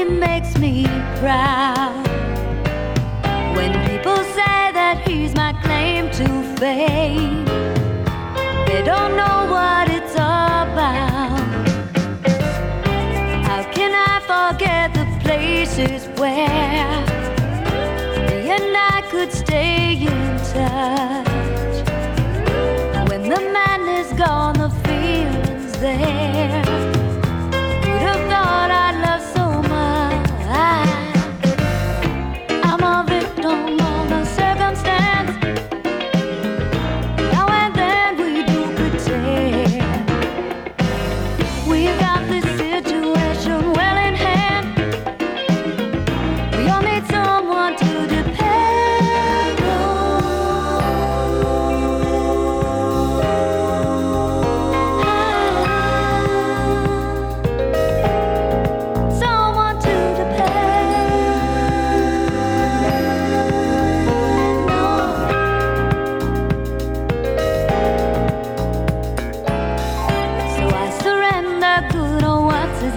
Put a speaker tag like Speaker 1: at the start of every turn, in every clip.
Speaker 1: He makes me proud. When people say that he's my claim to fame, they don't know what it's about. How can I forget the places where me and I could stay in touch? When the man is gone, the feeling's there.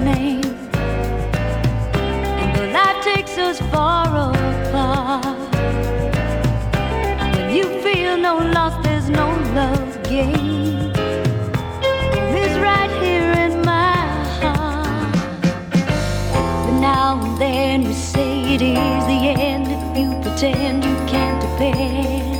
Speaker 1: Name. And though life takes us far apart, when you feel no loss, there's no love gained. Is right here in my heart. But now and then you say it is the end if you pretend you can't depend.